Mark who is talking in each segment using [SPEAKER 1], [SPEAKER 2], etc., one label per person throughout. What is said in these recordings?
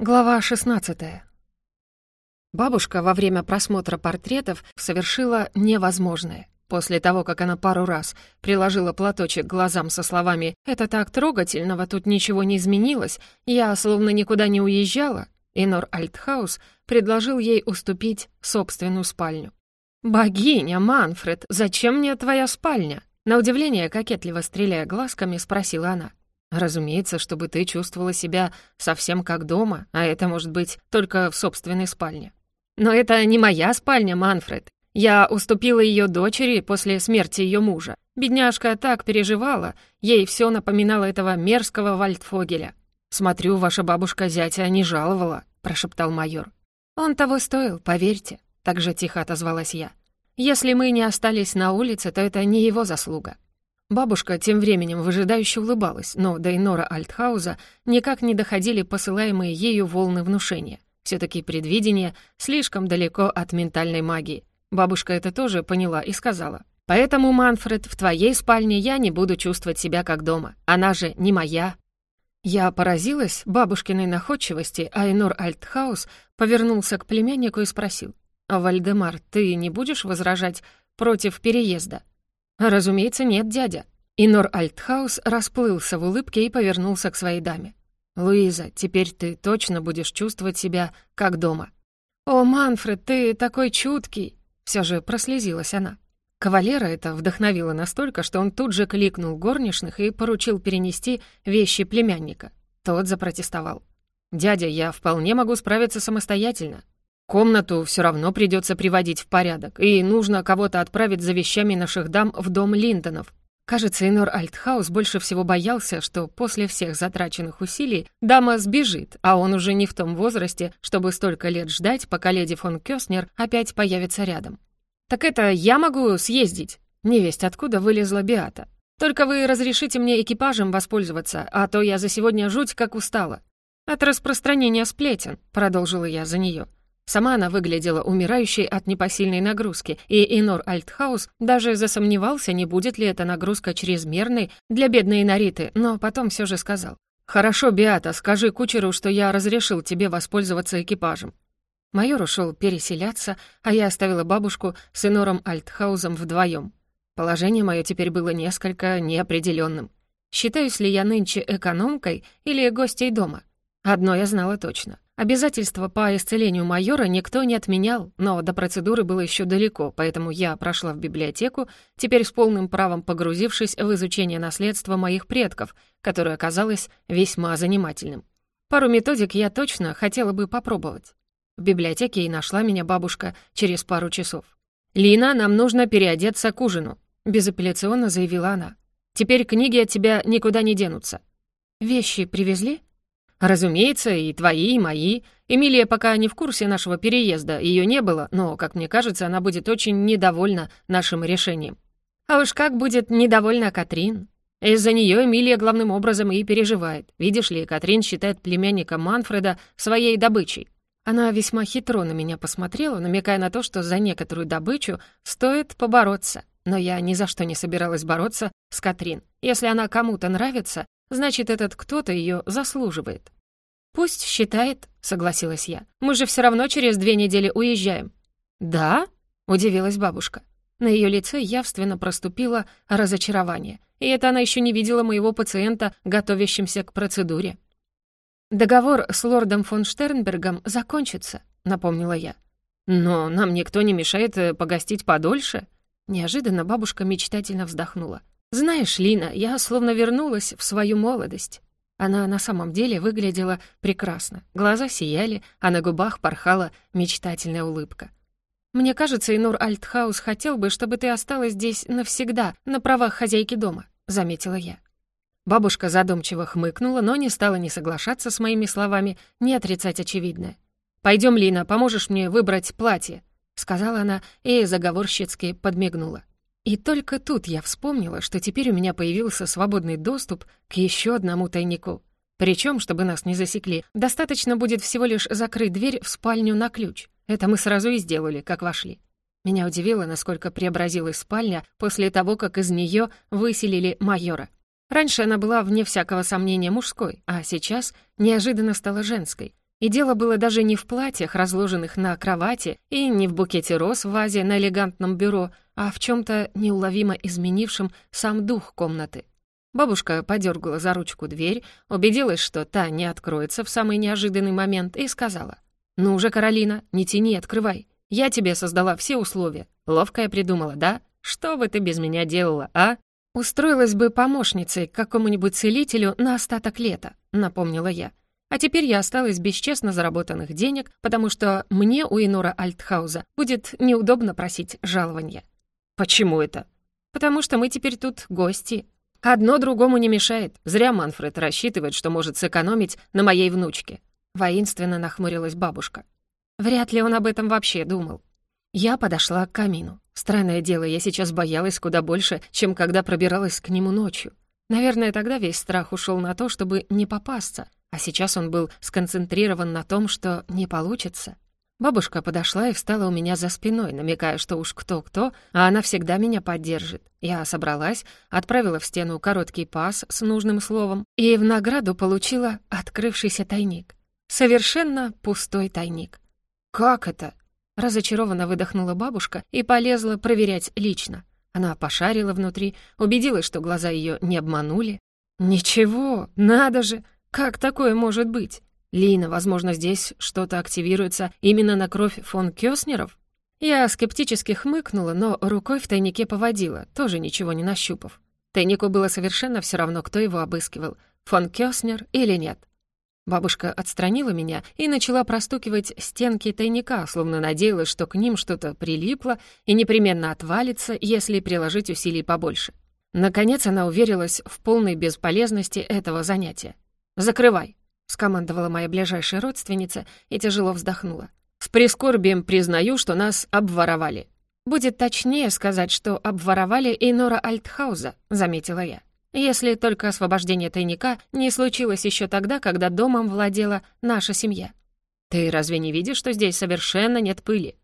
[SPEAKER 1] Глава 16 Бабушка во время просмотра портретов совершила невозможное. После того, как она пару раз приложила платочек к глазам со словами «Это так трогательного, тут ничего не изменилось, я словно никуда не уезжала», Инор Альтхаус предложил ей уступить собственную спальню. «Богиня, Манфред, зачем мне твоя спальня?» На удивление, кокетливо стреляя глазками, спросила она. Разумеется, чтобы ты чувствовала себя совсем как дома, а это может быть только в собственной спальне. Но это не моя спальня, Манфред. Я уступила ее дочери после смерти ее мужа. Бедняжка так переживала, ей все напоминало этого мерзкого Вальдфогеля. «Смотрю, ваша бабушка зятя не жаловала», — прошептал майор. «Он того стоил, поверьте», — так же тихо отозвалась я. «Если мы не остались на улице, то это не его заслуга. Бабушка тем временем выжидающе улыбалась, но до Инора Альтхауза никак не доходили посылаемые ею волны внушения. все таки предвидение слишком далеко от ментальной магии. Бабушка это тоже поняла и сказала. «Поэтому, Манфред, в твоей спальне я не буду чувствовать себя как дома. Она же не моя». Я поразилась бабушкиной находчивости, а Инор Альтхаус повернулся к племяннику и спросил. «Вальдемар, ты не будешь возражать против переезда?» «Разумеется, нет, дядя». Инор Альтхаус расплылся в улыбке и повернулся к своей даме. «Луиза, теперь ты точно будешь чувствовать себя как дома». «О, Манфред, ты такой чуткий!» Все же прослезилась она. Кавалера это вдохновило настолько, что он тут же кликнул горничных и поручил перенести вещи племянника. Тот запротестовал. «Дядя, я вполне могу справиться самостоятельно. Комнату все равно придется приводить в порядок, и нужно кого-то отправить за вещами наших дам в дом Линдонов. Кажется, Инор Альтхаус больше всего боялся, что после всех затраченных усилий дама сбежит, а он уже не в том возрасте, чтобы столько лет ждать, пока леди фон Кёснер опять появится рядом. «Так это я могу съездить?» Невесть откуда вылезла Биата. «Только вы разрешите мне экипажем воспользоваться, а то я за сегодня жуть как устала». «От распространения сплетен», — продолжила я за нее. Сама она выглядела умирающей от непосильной нагрузки, и Инор Альтхаус даже засомневался, не будет ли эта нагрузка чрезмерной для бедной Инориты, но потом все же сказал. «Хорошо, Биата, скажи кучеру, что я разрешил тебе воспользоваться экипажем». Майор ушел переселяться, а я оставила бабушку с Инором Альтхаузом вдвоем. Положение мое теперь было несколько неопределенным. Считаюсь ли я нынче экономкой или гостей дома? Одно я знала точно. Обязательства по исцелению майора никто не отменял, но до процедуры было еще далеко, поэтому я прошла в библиотеку, теперь с полным правом погрузившись в изучение наследства моих предков, которое оказалось весьма занимательным. Пару методик я точно хотела бы попробовать. В библиотеке и нашла меня бабушка через пару часов. «Лина, нам нужно переодеться к ужину», — безапелляционно заявила она. «Теперь книги от тебя никуда не денутся». «Вещи привезли?» «Разумеется, и твои, и мои. Эмилия пока не в курсе нашего переезда, ее не было, но, как мне кажется, она будет очень недовольна нашим решением». «А уж как будет недовольна Катрин?» Из-за нее Эмилия главным образом и переживает. Видишь ли, Катрин считает племянника Манфреда своей добычей. Она весьма хитро на меня посмотрела, намекая на то, что за некоторую добычу стоит побороться. Но я ни за что не собиралась бороться с Катрин. Если она кому-то нравится, Значит, этот кто-то ее заслуживает. «Пусть считает», — согласилась я. «Мы же все равно через две недели уезжаем». «Да?» — удивилась бабушка. На ее лице явственно проступило разочарование, и это она еще не видела моего пациента, готовящимся к процедуре. «Договор с лордом фон Штернбергом закончится», — напомнила я. «Но нам никто не мешает э, погостить подольше». Неожиданно бабушка мечтательно вздохнула. «Знаешь, Лина, я словно вернулась в свою молодость». Она на самом деле выглядела прекрасно. Глаза сияли, а на губах порхала мечтательная улыбка. «Мне кажется, Инур Альтхаус хотел бы, чтобы ты осталась здесь навсегда, на правах хозяйки дома», — заметила я. Бабушка задумчиво хмыкнула, но не стала ни соглашаться с моими словами, ни отрицать очевидное. «Пойдем, Лина, поможешь мне выбрать платье», — сказала она и заговорщицки подмигнула. И только тут я вспомнила, что теперь у меня появился свободный доступ к еще одному тайнику. Причем, чтобы нас не засекли, достаточно будет всего лишь закрыть дверь в спальню на ключ. Это мы сразу и сделали, как вошли. Меня удивило, насколько преобразилась спальня после того, как из нее выселили майора. Раньше она была, вне всякого сомнения, мужской, а сейчас неожиданно стала женской. И дело было даже не в платьях, разложенных на кровати, и не в букете роз в вазе на элегантном бюро, а в чем то неуловимо изменившем сам дух комнаты. Бабушка подергала за ручку дверь, убедилась, что та не откроется в самый неожиданный момент, и сказала, «Ну уже, Каролина, не тяни, открывай. Я тебе создала все условия. Ловко я придумала, да? Что бы ты без меня делала, а?» «Устроилась бы помощницей к какому-нибудь целителю на остаток лета», — напомнила я. А теперь я осталась без честно заработанных денег, потому что мне у Инора Альтхауза будет неудобно просить жалования. Почему это? Потому что мы теперь тут гости. Одно другому не мешает. Зря Манфред рассчитывает, что может сэкономить на моей внучке. Воинственно нахмурилась бабушка. Вряд ли он об этом вообще думал. Я подошла к камину. Странное дело, я сейчас боялась куда больше, чем когда пробиралась к нему ночью. Наверное, тогда весь страх ушел на то, чтобы не попасться, а сейчас он был сконцентрирован на том, что не получится. Бабушка подошла и встала у меня за спиной, намекая, что уж кто-кто, а она всегда меня поддержит. Я собралась, отправила в стену короткий пас с нужным словом и в награду получила открывшийся тайник. Совершенно пустой тайник. «Как это?» Разочарованно выдохнула бабушка и полезла проверять лично. Она пошарила внутри, убедилась, что глаза ее не обманули. «Ничего, надо же! Как такое может быть? Лина, возможно, здесь что-то активируется именно на кровь фон Кёснеров?» Я скептически хмыкнула, но рукой в тайнике поводила, тоже ничего не нащупав. Тайнику было совершенно все равно, кто его обыскивал, фон Кёснер или нет. Бабушка отстранила меня и начала простукивать стенки тайника, словно надеялась, что к ним что-то прилипло и непременно отвалится, если приложить усилий побольше. Наконец она уверилась в полной бесполезности этого занятия. «Закрывай», — скомандовала моя ближайшая родственница и тяжело вздохнула. «С прискорбием признаю, что нас обворовали». «Будет точнее сказать, что обворовали Эйнора Альтхауза», — заметила я. Если только освобождение тайника не случилось еще тогда, когда домом владела наша семья. Ты разве не видишь, что здесь совершенно нет пыли?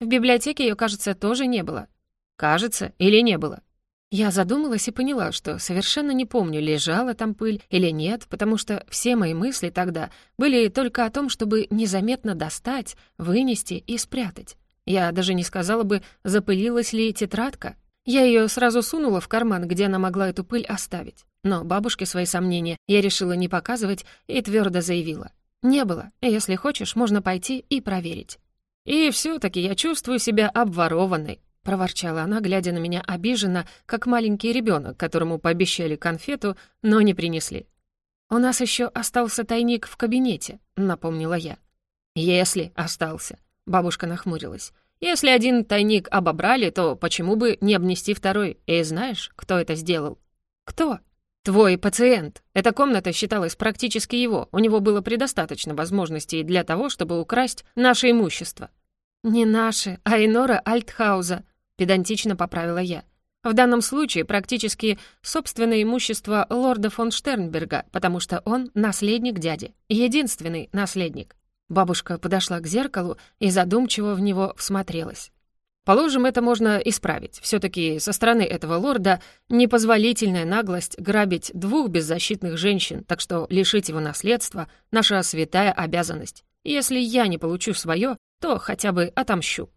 [SPEAKER 1] В библиотеке ее, кажется, тоже не было. Кажется, или не было? Я задумалась и поняла, что совершенно не помню, лежала там пыль или нет, потому что все мои мысли тогда были только о том, чтобы незаметно достать, вынести и спрятать. Я даже не сказала бы, запылилась ли тетрадка. Я ее сразу сунула в карман, где она могла эту пыль оставить. Но бабушке свои сомнения я решила не показывать и твердо заявила. «Не было. Если хочешь, можно пойти и проверить». «И все таки я чувствую себя обворованной», — проворчала она, глядя на меня обиженно, как маленький ребенок, которому пообещали конфету, но не принесли. «У нас еще остался тайник в кабинете», — напомнила я. «Если остался», — бабушка нахмурилась. Если один тайник обобрали, то почему бы не обнести второй? И знаешь, кто это сделал? Кто? Твой пациент. Эта комната считалась практически его. У него было предостаточно возможностей для того, чтобы украсть наше имущество. Не наше, а Инора Альтхауза, педантично поправила я. В данном случае практически собственное имущество лорда фон Штернберга, потому что он наследник дяди, единственный наследник. Бабушка подошла к зеркалу и задумчиво в него всмотрелась. Положим, это можно исправить. все таки со стороны этого лорда непозволительная наглость грабить двух беззащитных женщин, так что лишить его наследства — наша святая обязанность. если я не получу свое, то хотя бы отомщу.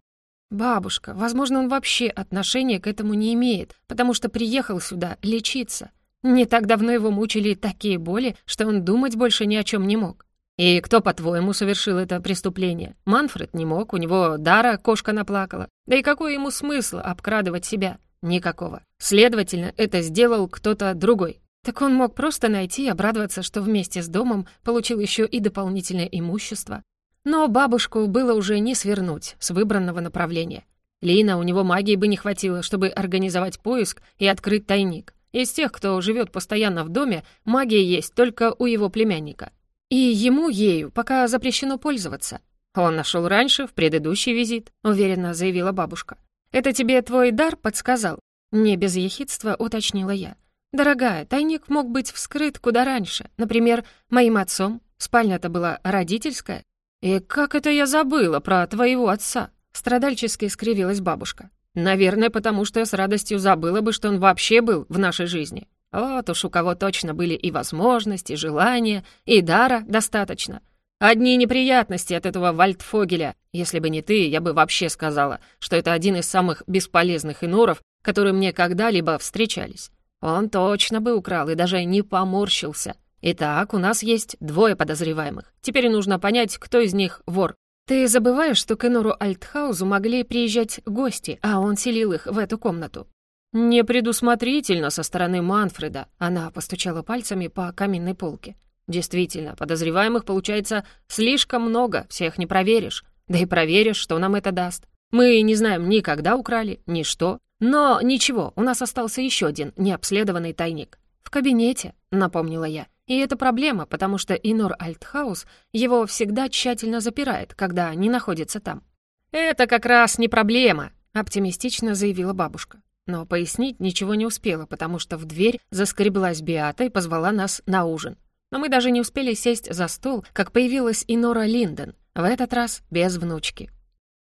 [SPEAKER 1] Бабушка, возможно, он вообще отношения к этому не имеет, потому что приехал сюда лечиться. Не так давно его мучили такие боли, что он думать больше ни о чем не мог. «И кто, по-твоему, совершил это преступление? Манфред не мог, у него Дара кошка наплакала. Да и какой ему смысл обкрадывать себя? Никакого. Следовательно, это сделал кто-то другой. Так он мог просто найти и обрадоваться, что вместе с домом получил еще и дополнительное имущество. Но бабушку было уже не свернуть с выбранного направления. Лина, у него магии бы не хватило, чтобы организовать поиск и открыть тайник. Из тех, кто живет постоянно в доме, магия есть только у его племянника. И ему ею пока запрещено пользоваться. Он нашел раньше, в предыдущий визит, уверенно заявила бабушка. Это тебе твой дар подсказал? Не без ехидства уточнила я. Дорогая, тайник мог быть вскрыт куда раньше. Например, моим отцом. Спальня-то была родительская. И как это я забыла про твоего отца? Страдальчески скривилась бабушка. Наверное, потому что я с радостью забыла бы, что он вообще был в нашей жизни. Вот уж у кого точно были и возможности, и желания, и дара достаточно. Одни неприятности от этого Вальдфогеля. Если бы не ты, я бы вообще сказала, что это один из самых бесполезных иноров, которые мне когда-либо встречались. Он точно бы украл и даже не поморщился. Итак, у нас есть двое подозреваемых. Теперь нужно понять, кто из них вор. Ты забываешь, что к Энору Альтхаузу могли приезжать гости, а он селил их в эту комнату. «Непредусмотрительно со стороны Манфреда», — она постучала пальцами по каминной полке. Действительно, подозреваемых получается слишком много, всех не проверишь. Да и проверишь, что нам это даст. Мы не знаем ни когда украли, ни что. Но ничего, у нас остался еще один необследованный тайник. В кабинете, напомнила я. И это проблема, потому что Инор Альтхаус его всегда тщательно запирает, когда не находится там. «Это как раз не проблема», — оптимистично заявила бабушка. Но пояснить ничего не успела, потому что в дверь заскреблась Биата и позвала нас на ужин. Но мы даже не успели сесть за стол, как появилась и Нора Линден, в этот раз без внучки.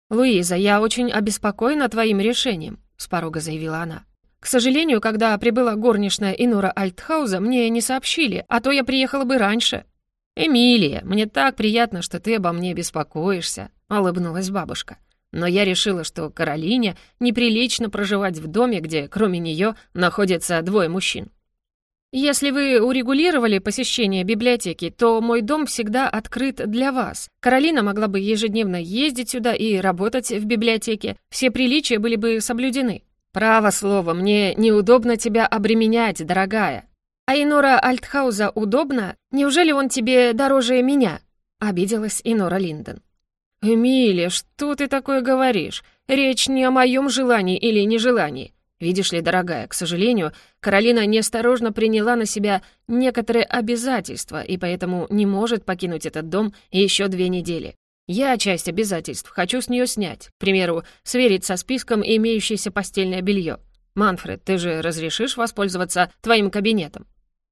[SPEAKER 1] «Луиза, я очень обеспокоена твоим решением», — с порога заявила она. «К сожалению, когда прибыла горничная Инора Альтхауза, мне не сообщили, а то я приехала бы раньше». «Эмилия, мне так приятно, что ты обо мне беспокоишься», — улыбнулась бабушка. «Но я решила, что Каролине неприлично проживать в доме, где кроме нее находятся двое мужчин. Если вы урегулировали посещение библиотеки, то мой дом всегда открыт для вас. Каролина могла бы ежедневно ездить сюда и работать в библиотеке. Все приличия были бы соблюдены. Право слово, мне неудобно тебя обременять, дорогая. А Инора Альтхауза удобно? Неужели он тебе дороже меня? Обиделась Инора Линден. «Эмилия, что ты такое говоришь? Речь не о моем желании или нежелании. Видишь ли, дорогая, к сожалению, Каролина неосторожно приняла на себя некоторые обязательства и поэтому не может покинуть этот дом еще две недели. Я часть обязательств хочу с нее снять. К примеру, сверить со списком имеющееся постельное белье. Манфред, ты же разрешишь воспользоваться твоим кабинетом?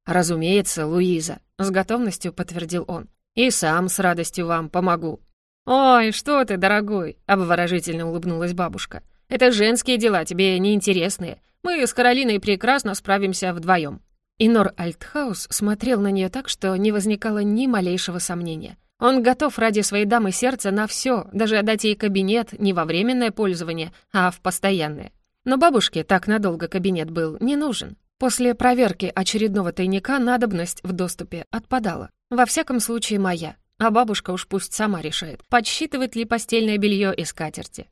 [SPEAKER 1] Разумеется, Луиза, с готовностью подтвердил он. И сам с радостью вам помогу. Ой, что ты, дорогой, обворожительно улыбнулась бабушка. Это женские дела, тебе неинтересные. Мы с Каролиной прекрасно справимся вдвоем. Инор Альтхаус смотрел на нее так, что не возникало ни малейшего сомнения. Он готов ради своей дамы сердца на все, даже отдать ей кабинет не во временное пользование, а в постоянное. Но бабушке так надолго кабинет был не нужен. После проверки очередного тайника надобность в доступе отпадала. Во всяком случае, моя. А бабушка уж пусть сама решает, подсчитывает ли постельное белье и скатерти.